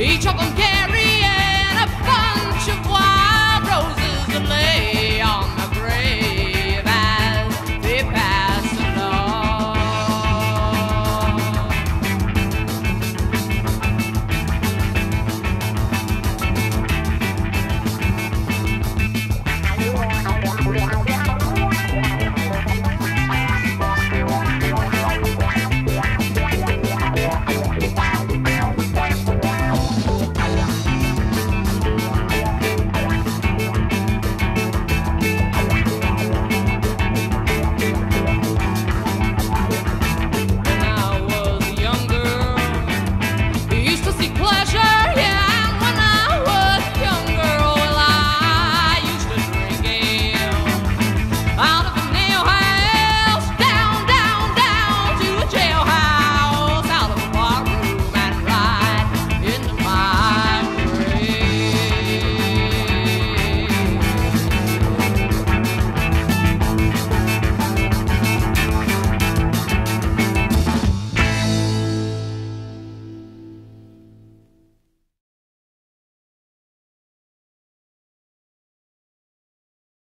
¿Dicho con quién?